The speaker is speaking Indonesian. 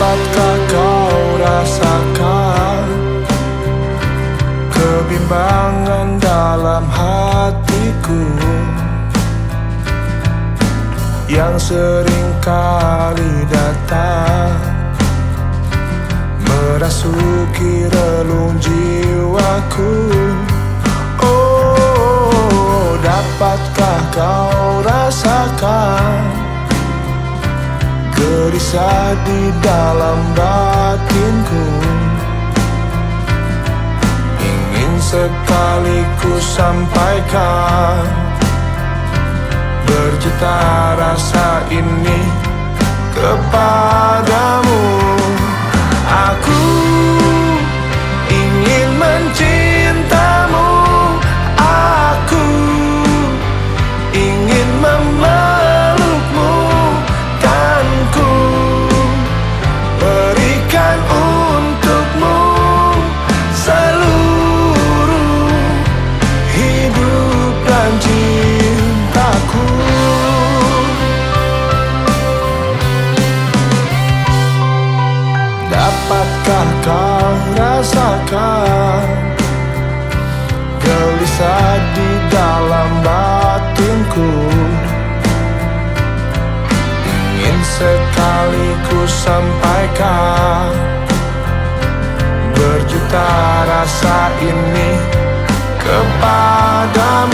Dapatkah kau rasakan Kebimbangan dalam hatiku Yang sering kali datang Merasuki relung jiwaku. Oh, dapatkah kau rasakan Gelisah di dalam batinku. Sekaligus sampaikan Berjuta rasa ini kepadamu rasakan Gelisah di dalam batinku. Ingin sekaligus sampaikan Berjuta rasa ini kepada